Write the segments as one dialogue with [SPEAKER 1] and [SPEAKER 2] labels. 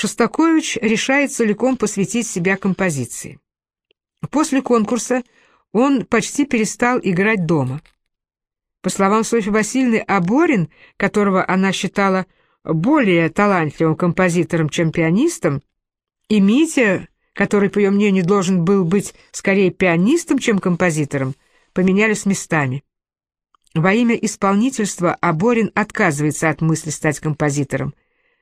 [SPEAKER 1] Шостакович решает целиком посвятить себя композиции. После конкурса он почти перестал играть дома. По словам Софьи Васильевны, Аборин, которого она считала более талантливым композитором, чем пианистом, и Митя, который, по ее мнению, должен был быть скорее пианистом, чем композитором, поменялись местами. Во имя исполнительства Аборин отказывается от мысли стать композитором,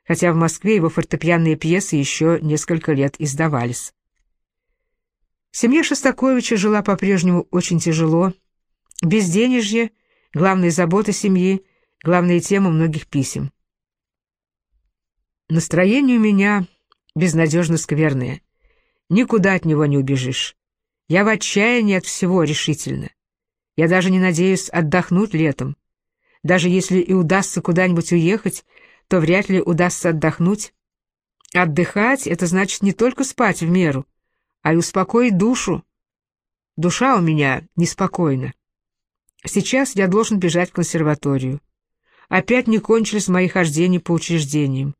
[SPEAKER 1] хотя в Москве его фортепианные пьесы еще несколько лет издавались. Семья Шостаковича жила по-прежнему очень тяжело. Безденежье, главные заботы семьи, главная тема многих писем. Настроение у меня безнадежно скверное. Никуда от него не убежишь. Я в отчаянии от всего решительно. Я даже не надеюсь отдохнуть летом. Даже если и удастся куда-нибудь уехать, то вряд ли удастся отдохнуть. Отдыхать — это значит не только спать в меру, а и успокоить душу. Душа у меня неспокойна. Сейчас я должен бежать в консерваторию. Опять не кончились мои хождения по учреждениям.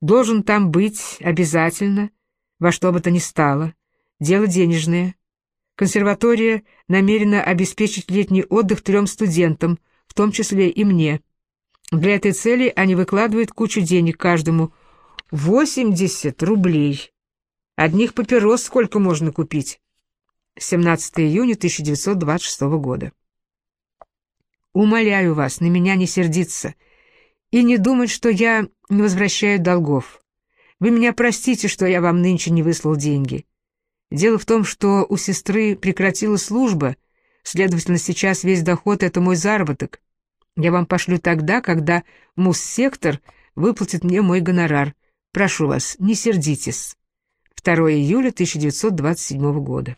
[SPEAKER 1] Должен там быть обязательно, во что бы то ни стало. Дело денежное. Консерватория намерена обеспечить летний отдых трем студентам, в том числе и мне. Для этой цели они выкладывают кучу денег каждому. 80 рублей. Одних папирос сколько можно купить? 17 июня 1926 года. Умоляю вас, на меня не сердиться и не думать, что я не возвращаю долгов. Вы меня простите, что я вам нынче не выслал деньги. Дело в том, что у сестры прекратила служба, следовательно, сейчас весь доход — это мой заработок. Я вам пошлю тогда, когда Муссектор выплатит мне мой гонорар. Прошу вас, не сердитесь. 2 июля 1927 года.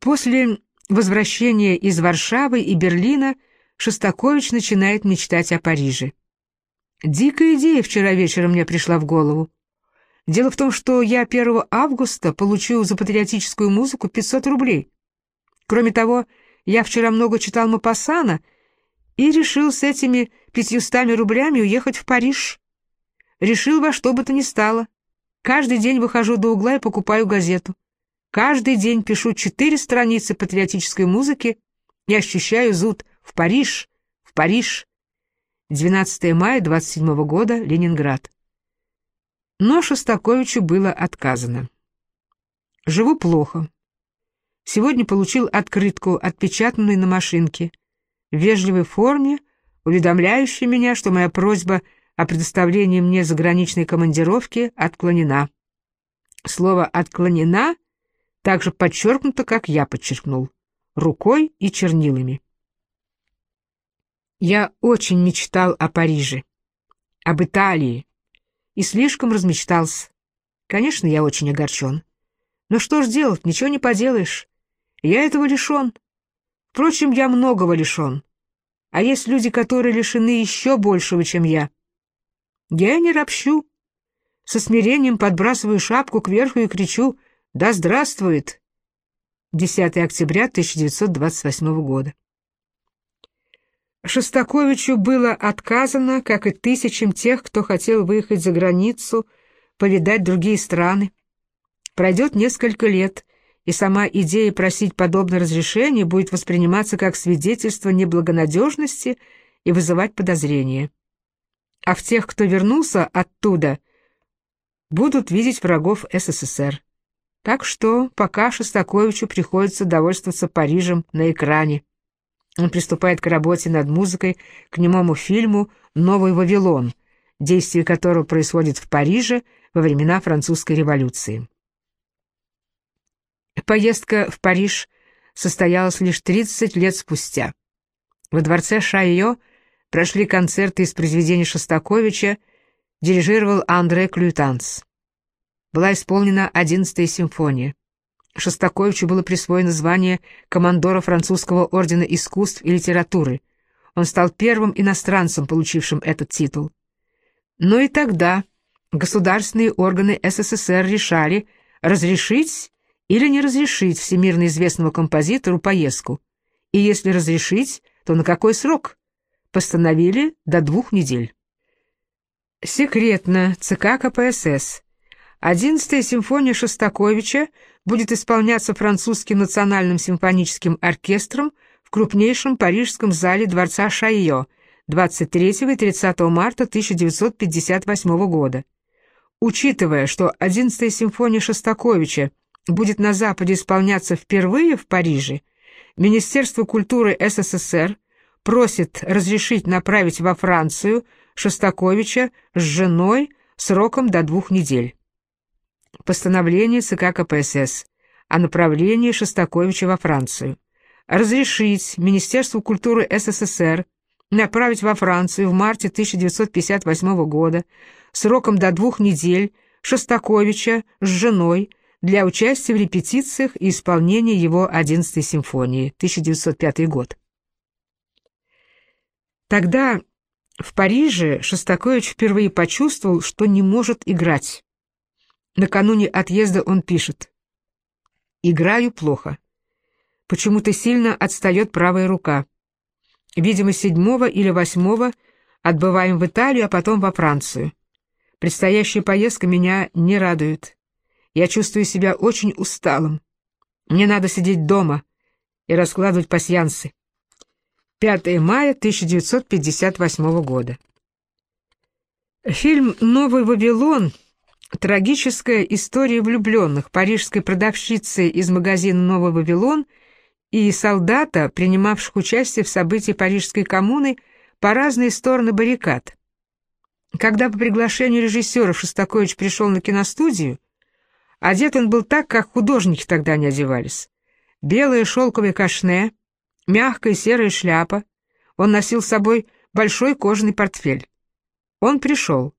[SPEAKER 1] После возвращения из Варшавы и Берлина Шостакович начинает мечтать о Париже. Дикая идея вчера вечером мне пришла в голову. Дело в том, что я 1 августа получу за патриотическую музыку 500 рублей. Кроме того, я вчера много читал Мапассана и решил с этими 500 рублями уехать в Париж. Решил во что бы то ни стало. Каждый день выхожу до угла и покупаю газету. Каждый день пишу четыре страницы патриотической музыки и ощущаю зуд «В Париж! В Париж!» 12 мая 27 года, Ленинград. Но Шостаковичу было отказано. «Живу плохо. Сегодня получил открытку, отпечатанную на машинке, в вежливой форме, уведомляющую меня, что моя просьба о предоставлении мне заграничной командировки отклонена. Слово «отклонена» также подчеркнуто, как я подчеркнул, рукой и чернилами. Я очень мечтал о Париже, об Италии, и слишком размечтался. Конечно, я очень огорчен. Но что ж делать, ничего не поделаешь. Я этого лишен. Впрочем, я многого лишен. А есть люди, которые лишены еще большего, чем я. Я не ропщу. Со смирением подбрасываю шапку кверху и кричу «Да здравствует!» 10 октября 1928 года. Шостаковичу было отказано, как и тысячам тех, кто хотел выехать за границу, повидать другие страны. Пройдет несколько лет, и сама идея просить подобное разрешение будет восприниматься как свидетельство неблагонадежности и вызывать подозрения. А в тех, кто вернулся оттуда, будут видеть врагов СССР. Так что пока Шостаковичу приходится довольствоваться Парижем на экране. Он приступает к работе над музыкой к немому фильму «Новый Вавилон», действие которого происходит в Париже во времена французской революции. Поездка в Париж состоялась лишь 30 лет спустя. Во дворце Шайо прошли концерты из произведений Шостаковича, дирижировал Андре Клютанс. Была исполнена 11-я симфония. Шостаковичу было присвоено звание командора французского ордена искусств и литературы. Он стал первым иностранцем, получившим этот титул. Но и тогда государственные органы СССР решали, разрешить или не разрешить всемирно известному композитору поездку. И если разрешить, то на какой срок? Постановили до двух недель. Секретно. ЦК КПСС. Одиннадцатая симфония Шостаковича будет исполняться французским национальным симфоническим оркестром в крупнейшем парижском зале Дворца Шайо 23 и 30 марта 1958 года. Учитывая, что одиннадцатая симфония Шостаковича будет на Западе исполняться впервые в Париже, Министерство культуры СССР просит разрешить направить во Францию Шостаковича с женой сроком до двух недель. Постановление ЦК КПСС о направлении Шостаковича во Францию. Разрешить Министерству культуры СССР направить во Францию в марте 1958 года сроком до двух недель Шостаковича с женой для участия в репетициях и исполнения его 11-й симфонии, 1905 год. Тогда в Париже Шостакович впервые почувствовал, что не может играть. Накануне отъезда он пишет «Играю плохо. Почему-то сильно отстает правая рука. Видимо, седьмого или восьмого отбываем в Италию, а потом во Францию. Предстоящая поездка меня не радует. Я чувствую себя очень усталым. Мне надо сидеть дома и раскладывать пасьянсы. 5 мая 1958 года. Фильм «Новый Вавилон» — трагическая история влюбленных парижской продавщицы из магазина «Новый Вавилон» и солдата, принимавших участие в событии Парижской коммуны по разные стороны баррикад. Когда по приглашению режиссера Шостакович пришел на киностудию, одет он был так, как художники тогда не одевались. Белое шелковое кашне, мягкая серая шляпа, он носил с собой большой кожаный портфель. Он пришел,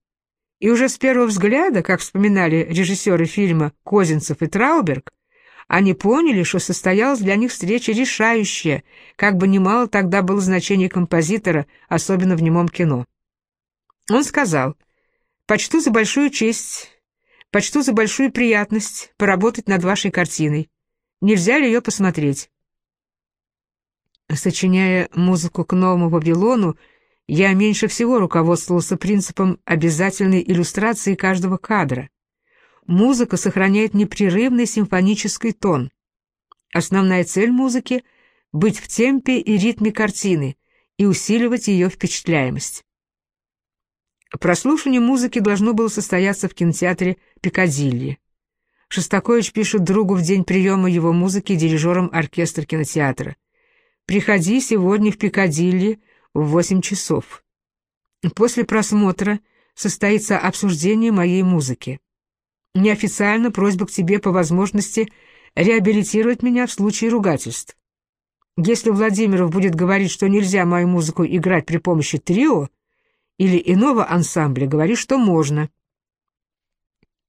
[SPEAKER 1] и уже с первого взгляда, как вспоминали режиссеры фильма Козинцев и Трауберг, они поняли, что состоялась для них встреча решающая, как бы немало тогда было значение композитора, особенно в немом кино. Он сказал, «Почту за большую честь, почту за большую приятность поработать над вашей картиной. Нельзя ли ее посмотреть?» Сочиняя музыку к новому Вавилону, я меньше всего руководствовался принципом обязательной иллюстрации каждого кадра. Музыка сохраняет непрерывный симфонический тон. Основная цель музыки — быть в темпе и ритме картины и усиливать ее впечатляемость. Прослушивание музыки должно было состояться в кинотеатре «Пикадилли». Шостакович пишет другу в день приема его музыки дирижером оркестра кинотеатра. «Приходи сегодня в Пикадилли в восемь часов. После просмотра состоится обсуждение моей музыки. Неофициально просьба к тебе по возможности реабилитировать меня в случае ругательств. Если Владимиров будет говорить, что нельзя мою музыку играть при помощи трио, или иного ансамбля, говори, что можно.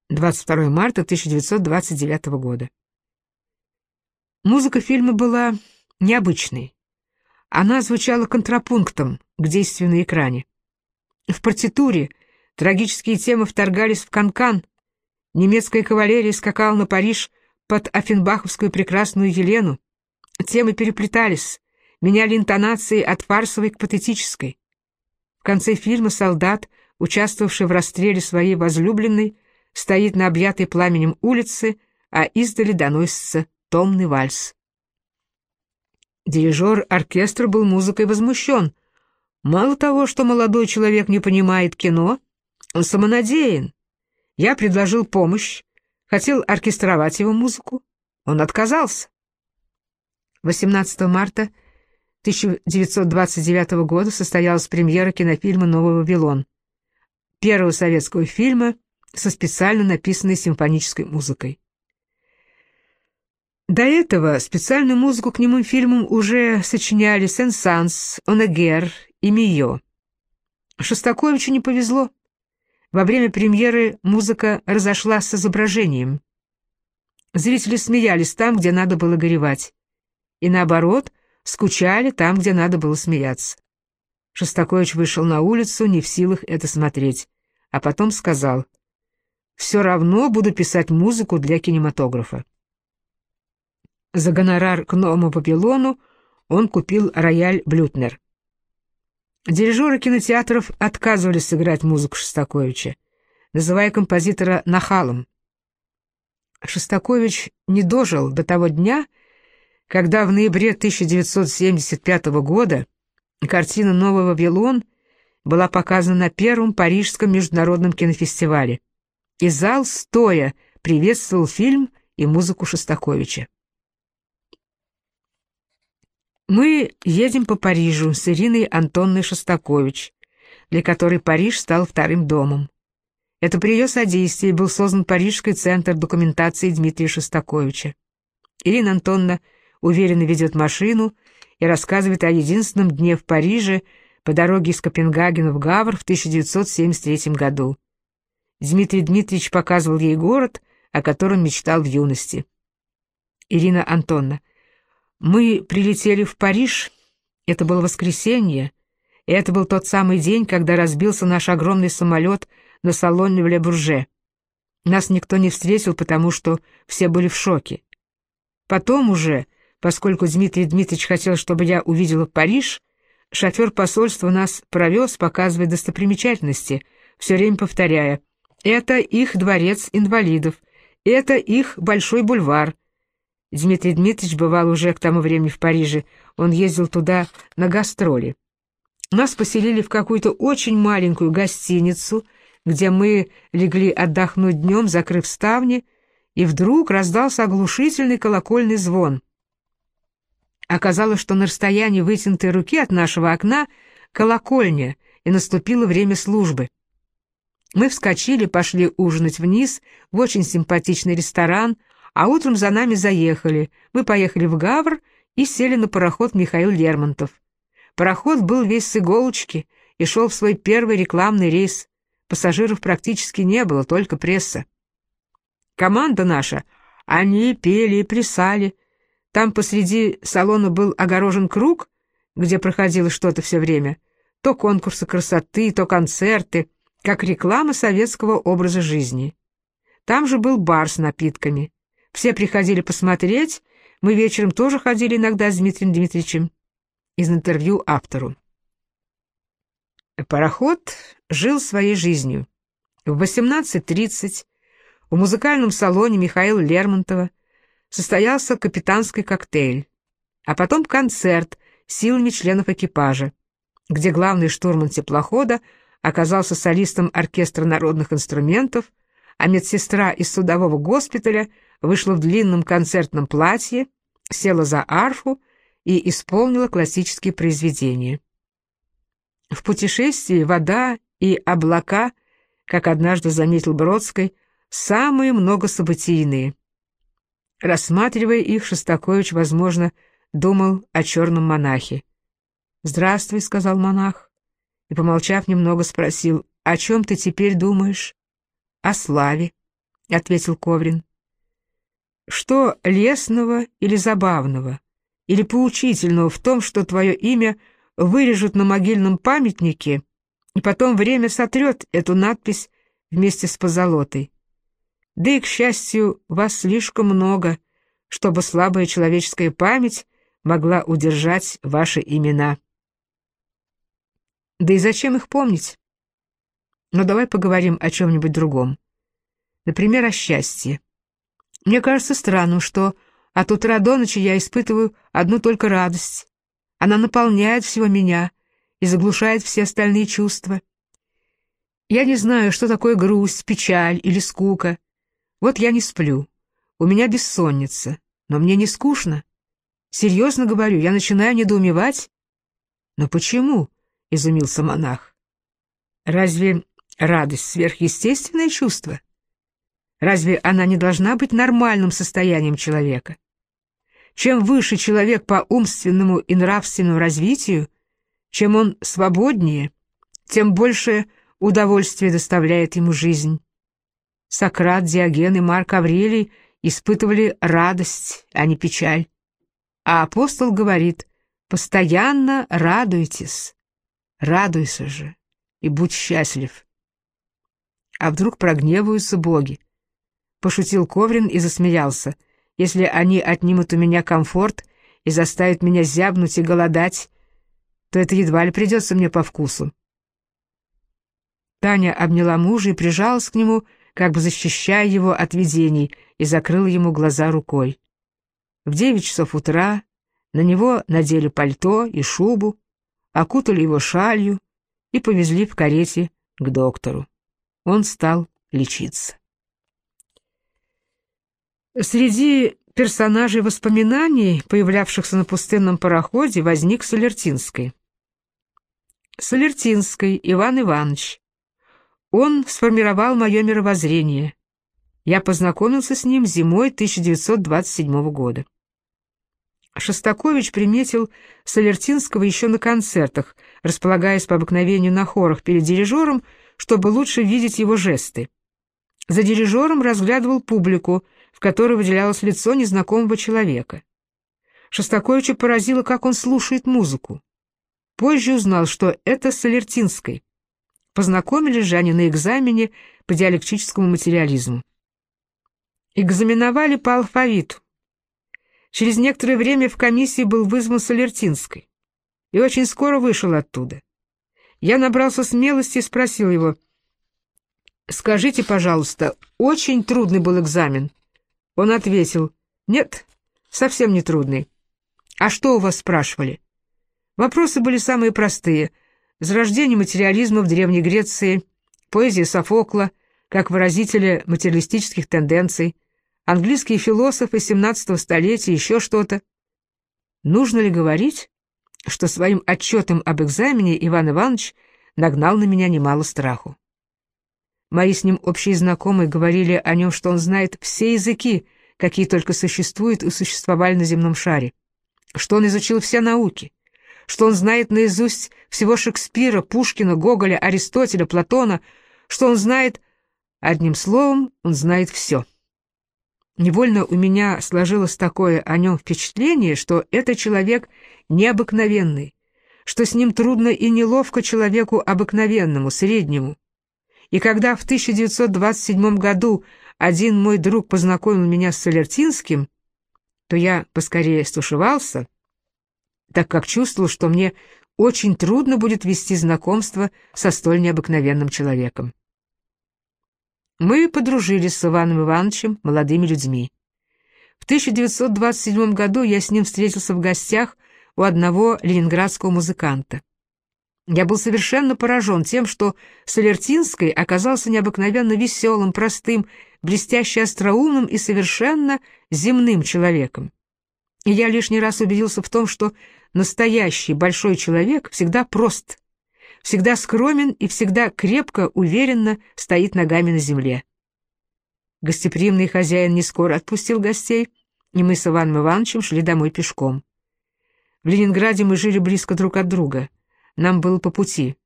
[SPEAKER 1] 22 марта 1929 года. Музыка фильма была необычной. Она звучала контрапунктом к действию на экране. В партитуре трагические темы вторгались в канкан. Немецкая кавалерия скакала на Париж под Офенбаховскую прекрасную Елену. Темы переплетались, меняли интонации от фарсовой к патетической конце фильма солдат, участвовавший в расстреле своей возлюбленной, стоит на объятой пламенем улице, а издали доносится томный вальс. Дирижер оркестра был музыкой возмущен. Мало того, что молодой человек не понимает кино, он самонадеян. Я предложил помощь, хотел оркестровать его музыку. Он отказался. 18 марта 1929 года состоялась премьера кинофильма «Новый Вавилон», первого советского фильма со специально написанной симфонической музыкой. До этого специальную музыку к немым фильмам уже сочиняли Сен-Санс, Онегер и Мио. Шостаковичу не повезло. Во время премьеры музыка разошлась с изображением. Зрители смеялись там, где надо было горевать. И наоборот, скучали там, где надо было смеяться. Шостакович вышел на улицу, не в силах это смотреть, а потом сказал, «Все равно буду писать музыку для кинематографа». За гонорар к новому Вавилону он купил рояль Блютнер. Дирижеры кинотеатров отказывались сыграть музыку Шостаковича, называя композитора нахалом. Шостакович не дожил до того дня, когда в ноябре 1975 года картина «Новый Вавилон» была показана на первом Парижском международном кинофестивале, и зал стоя приветствовал фильм и музыку Шостаковича. Мы едем по Парижу с Ириной Антонной Шостакович, для которой Париж стал вторым домом. Это при ее содействии был создан Парижский центр документации Дмитрия Шостаковича. Ирина Антонна уверенно ведет машину и рассказывает о единственном дне в Париже по дороге из Копенгагена в Гавр в 1973 году. Дмитрий Дмитриевич показывал ей город, о котором мечтал в юности. Ирина Антонна. Мы прилетели в Париж, это было воскресенье, и это был тот самый день, когда разбился наш огромный самолет на салоне в Ле-Бурже. Нас никто не встретил, потому что все были в шоке. Потом уже, поскольку Дмитрий Дмитриевич хотел, чтобы я увидела Париж, шофер посольства нас провез, показывая достопримечательности, все время повторяя «Это их дворец инвалидов», «Это их большой бульвар», Дмитрий Дмитриевич бывал уже к тому времени в Париже, он ездил туда на гастроли. Нас поселили в какую-то очень маленькую гостиницу, где мы легли отдохнуть днем, закрыв ставни, и вдруг раздался оглушительный колокольный звон. Оказалось, что на расстоянии вытянутой руки от нашего окна колокольня, и наступило время службы. Мы вскочили, пошли ужинать вниз в очень симпатичный ресторан, а утром за нами заехали. Мы поехали в Гавр и сели на пароход Михаил Лермонтов. Пароход был весь с иголочки и шел в свой первый рекламный рейс. Пассажиров практически не было, только пресса. Команда наша, они пели и плясали. Там посреди салона был огорожен круг, где проходило что-то все время. То конкурсы красоты, то концерты, как реклама советского образа жизни. Там же был бар с напитками. Все приходили посмотреть, мы вечером тоже ходили иногда с Дмитрием Дмитриевичем. Из интервью автору. Пароход жил своей жизнью. В 18.30 в музыкальном салоне Михаила Лермонтова состоялся капитанский коктейль, а потом концерт силами членов экипажа, где главный штурман теплохода оказался солистом оркестра народных инструментов, а медсестра из судового госпиталя — вышла в длинном концертном платье, села за арфу и исполнила классические произведения. В путешествии вода и облака, как однажды заметил Бродской, самые многособытийные. Рассматривая их, Шостакович, возможно, думал о черном монахе. «Здравствуй», — сказал монах, и, помолчав немного, спросил, «О чем ты теперь думаешь?» «О славе», — ответил Коврин. Что лесного или забавного, или поучительного в том, что твое имя вырежут на могильном памятнике, и потом время сотрет эту надпись вместе с позолотой? Да и, к счастью, вас слишком много, чтобы слабая человеческая память могла удержать ваши имена. Да и зачем их помнить? Но давай поговорим о чем-нибудь другом. Например, о счастье. Мне кажется странным, что от утра до ночи я испытываю одну только радость. Она наполняет всего меня и заглушает все остальные чувства. Я не знаю, что такое грусть, печаль или скука. Вот я не сплю. У меня бессонница, но мне не скучно. Серьезно говорю, я начинаю недоумевать. Но почему? — изумился монах. Разве радость — сверхъестественное чувство? Разве она не должна быть нормальным состоянием человека? Чем выше человек по умственному и нравственному развитию, чем он свободнее, тем больше удовольствия доставляет ему жизнь. Сократ, Диоген и Марк Аврелий испытывали радость, а не печаль. А апостол говорит, постоянно радуйтесь, радуйся же и будь счастлив. А вдруг прогневаются боги? Пошутил Коврин и засмеялся. «Если они отнимут у меня комфорт и заставят меня зябнуть и голодать, то это едва ли придется мне по вкусу. Таня обняла мужа и прижалась к нему, как бы защищая его от видений, и закрыла ему глаза рукой. В девять часов утра на него надели пальто и шубу, окутали его шалью и повезли в карете к доктору. Он стал лечиться. Среди персонажей воспоминаний, появлявшихся на пустынном пароходе, возник Солертинский. Солертинский Иван Иванович. Он сформировал мое мировоззрение. Я познакомился с ним зимой 1927 года. Шостакович приметил Солертинского еще на концертах, располагаясь по обыкновению на хорах перед дирижером, чтобы лучше видеть его жесты. За дирижером разглядывал публику, в которой выделялось лицо незнакомого человека. Шостаковича поразило, как он слушает музыку. Позже узнал, что это Солертинской. Познакомились же они на экзамене по диалектическому материализму. Экзаменовали по алфавиту. Через некоторое время в комиссии был вызван Солертинской и очень скоро вышел оттуда. Я набрался смелости и спросил его, «Скажите, пожалуйста, очень трудный был экзамен?» Он ответил, «Нет, совсем не трудный». «А что у вас спрашивали?» Вопросы были самые простые. Зарождение материализма в Древней Греции, поэзия Софокла, как выразителя материалистических тенденций, английские философы XVII столетия, еще что-то. Нужно ли говорить, что своим отчетом об экзамене Иван Иванович нагнал на меня немало страху? Мои с ним общие знакомые говорили о нем, что он знает все языки, какие только существуют и существовали на земном шаре, что он изучил все науки, что он знает наизусть всего Шекспира, Пушкина, Гоголя, Аристотеля, Платона, что он знает... Одним словом, он знает все. Невольно у меня сложилось такое о нем впечатление, что это человек необыкновенный, что с ним трудно и неловко человеку обыкновенному, среднему. И когда в 1927 году один мой друг познакомил меня с Солертинским, то я поскорее стушевался, так как чувствовал, что мне очень трудно будет вести знакомство со столь необыкновенным человеком. Мы подружились с Иваном Ивановичем, молодыми людьми. В 1927 году я с ним встретился в гостях у одного ленинградского музыканта. Я был совершенно поражен тем, что Солертинский оказался необыкновенно веселым, простым, блестяще остроумным и совершенно земным человеком. И я лишний раз убедился в том, что настоящий большой человек всегда прост, всегда скромен и всегда крепко, уверенно стоит ногами на земле. Гостеприимный хозяин не скоро отпустил гостей, и мы с Иваном Ивановичем шли домой пешком. В Ленинграде мы жили близко друг от друга. Нам было по пути.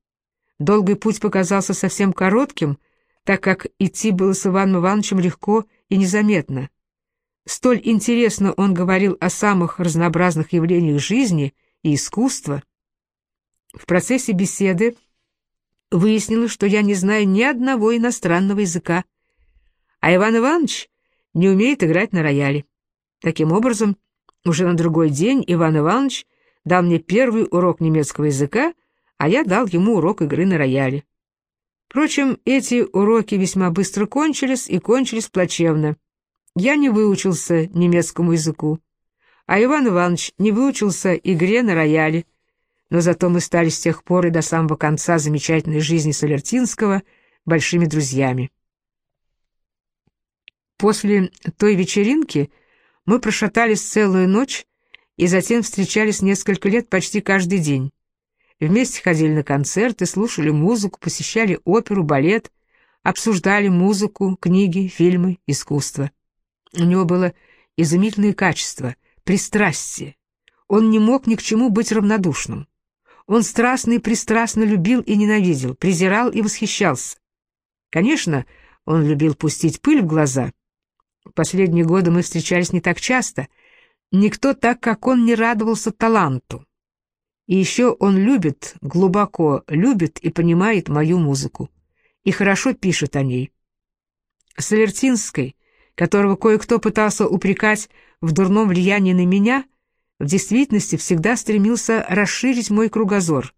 [SPEAKER 1] Долгий путь показался совсем коротким, так как идти было с Иваном Ивановичем легко и незаметно. Столь интересно он говорил о самых разнообразных явлениях жизни и искусства, в процессе беседы выяснилось, что я не знаю ни одного иностранного языка, а Иван Иванович не умеет играть на рояле. Таким образом, уже на другой день Иван Иванович дал мне первый урок немецкого языка, а я дал ему урок игры на рояле. Впрочем, эти уроки весьма быстро кончились и кончились плачевно. Я не выучился немецкому языку, а Иван Иванович не выучился игре на рояле, но зато мы стали с тех пор и до самого конца замечательной жизни Солертинского большими друзьями. После той вечеринки мы прошатались целую ночь и затем встречались несколько лет почти каждый день. Вместе ходили на концерты, слушали музыку, посещали оперу, балет, обсуждали музыку, книги, фильмы, искусство. У него было изумительное качество, пристрастие. Он не мог ни к чему быть равнодушным. Он страстно и пристрастно любил и ненавидел, презирал и восхищался. Конечно, он любил пустить пыль в глаза. Последние годы мы встречались не так часто. Никто так, как он, не радовался таланту. И еще он любит, глубоко любит и понимает мою музыку. И хорошо пишет о ней. Солертинской, которого кое-кто пытался упрекать в дурном влиянии на меня, в действительности всегда стремился расширить мой кругозор.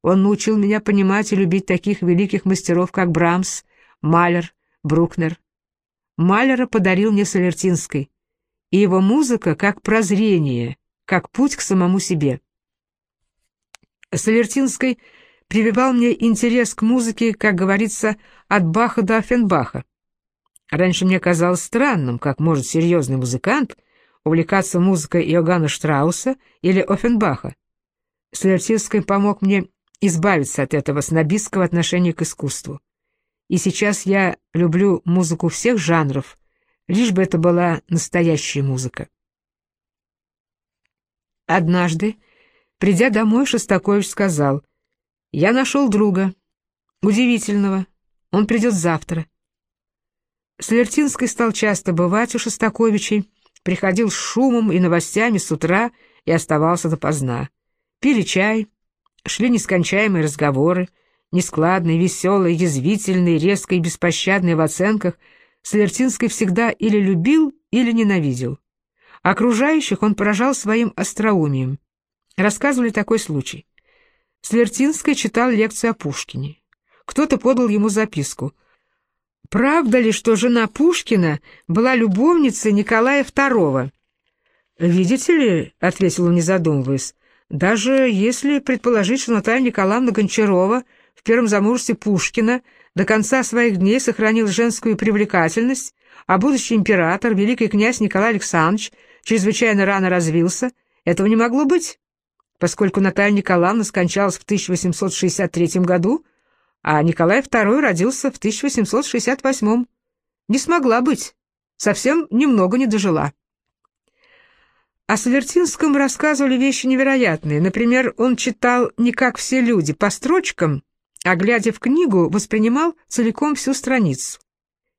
[SPEAKER 1] Он научил меня понимать и любить таких великих мастеров, как Брамс, Малер, Брукнер. Малера подарил мне Солертинской, и его музыка как прозрение, как путь к самому себе. Солертинской прививал мне интерес к музыке, как говорится, от Баха до Офенбаха. Раньше мне казалось странным, как может серьезный музыкант увлекаться музыкой Иоганна Штрауса или Офенбаха. Солертинский помог мне избавиться от этого снобистского отношения к искусству. И сейчас я люблю музыку всех жанров, лишь бы это была настоящая музыка. Однажды, придя домой, Шостакович сказал, «Я нашел друга, удивительного, он придет завтра». Слертинский стал часто бывать у Шостаковичей, приходил с шумом и новостями с утра и оставался допоздна. Пили чай, шли нескончаемые разговоры, нескладные, веселые, язвительные, резко и беспощадные в оценках, Слертинский всегда или любил, или ненавидел. Окружающих он поражал своим остроумием. Рассказывали такой случай. Слертинский читал лекцию о Пушкине. Кто-то подал ему записку. «Правда ли, что жена Пушкина была любовницей Николая II?» «Видите ли», — ответил он, не задумываясь, «даже если предположить, что Наталья Николаевна Гончарова в первом замужестве Пушкина до конца своих дней сохранил женскую привлекательность, а будущий император, великий князь Николай Александрович, чрезвычайно рано развился, этого не могло быть, поскольку Наталья Николаевна скончалась в 1863 году, а Николай II родился в 1868. Не смогла быть, совсем немного не дожила. О Савертинском рассказывали вещи невероятные. Например, он читал не как все люди, по строчкам, а, глядя в книгу, воспринимал целиком всю страницу.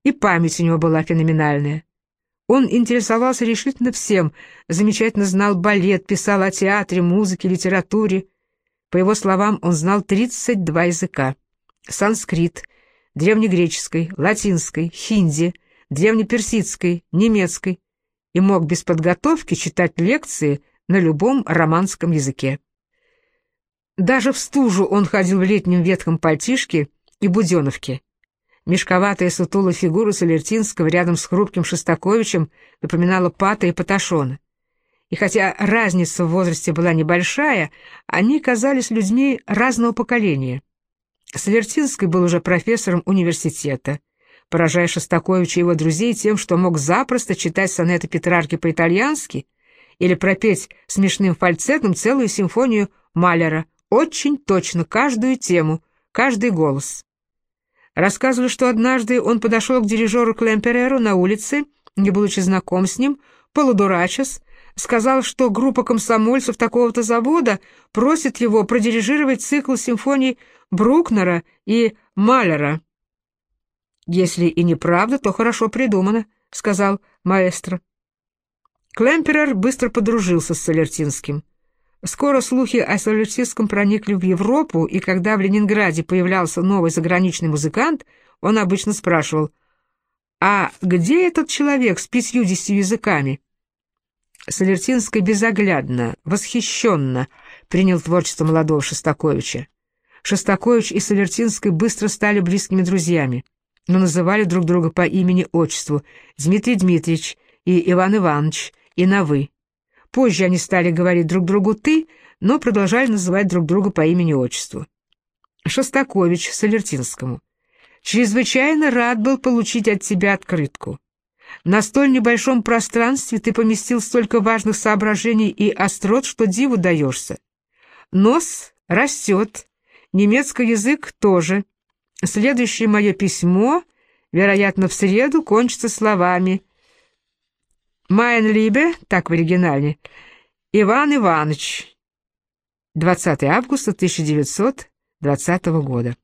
[SPEAKER 1] И память у него была феноменальная. Он интересовался решительно всем, замечательно знал балет, писал о театре, музыке, литературе. По его словам, он знал 32 языка. Санскрит, древнегреческий, латинский, хинди, древнеперсидский, немецкий и мог без подготовки читать лекции на любом романском языке. Даже в стужу он ходил в летнем ветхом пальтишке и буденовке. Мешковатая сутулая фигура Солертинского рядом с хрупким Шостаковичем напоминала Пата и Паташона. И хотя разница в возрасте была небольшая, они казались людьми разного поколения. Солертинский был уже профессором университета, поражая Шостаковича и его друзей тем, что мог запросто читать сонеты Петрарки по-итальянски или пропеть смешным фальцетом целую симфонию Малера, очень точно, каждую тему, каждый голос. Рассказывали, что однажды он подошел к дирижеру Клемпереру на улице, не будучи знаком с ним, полудурачась, сказал, что группа комсомольцев такого-то завода просит его продирижировать цикл симфоний Брукнера и Малера. «Если и неправда, то хорошо придумано», — сказал маэстро. Клемперер быстро подружился с Солертинским. Скоро слухи о Солерсистском проникли в Европу, и когда в Ленинграде появлялся новый заграничный музыкант, он обычно спрашивал, «А где этот человек с пятьюдесятью языками?» Солертинский безоглядно, восхищенно принял творчество молодого Шостаковича. Шостакович и Солертинский быстро стали близкими друзьями, но называли друг друга по имени-отчеству Дмитрий Дмитриевич и Иван Иванович, и на «вы». Позже они стали говорить друг другу «ты», но продолжали называть друг друга по имени-отчеству. Шостакович Солертинскому. «Чрезвычайно рад был получить от тебя открытку. На столь небольшом пространстве ты поместил столько важных соображений и острот, что диву даешься. Нос растет, немецкий язык тоже. Следующее мое письмо, вероятно, в среду, кончится словами — Майн Либе, так в оригинале, Иван Иванович. 20 августа 1920 года.